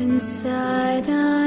inside I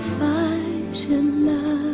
if I should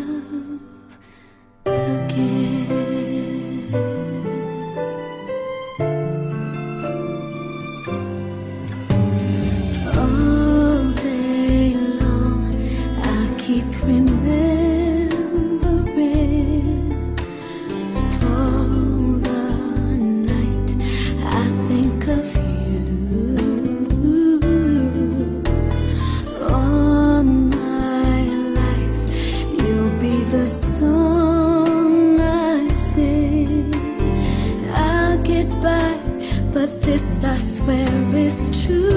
Where is true.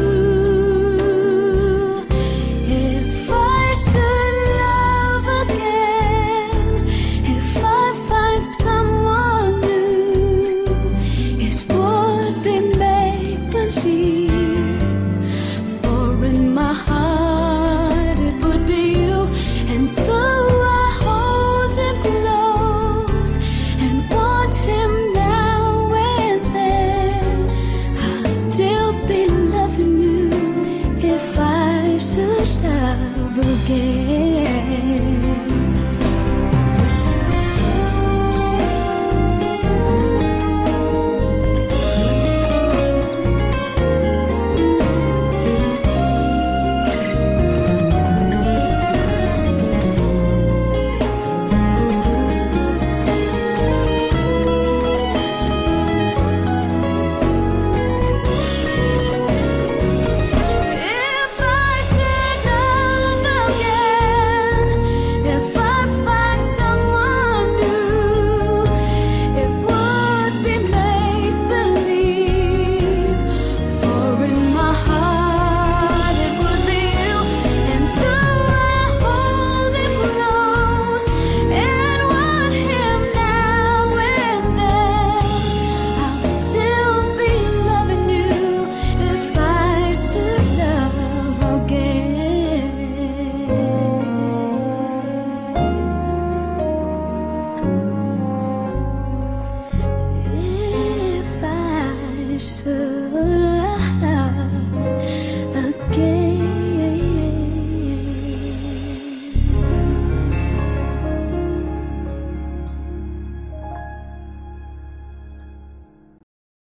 should love again. 是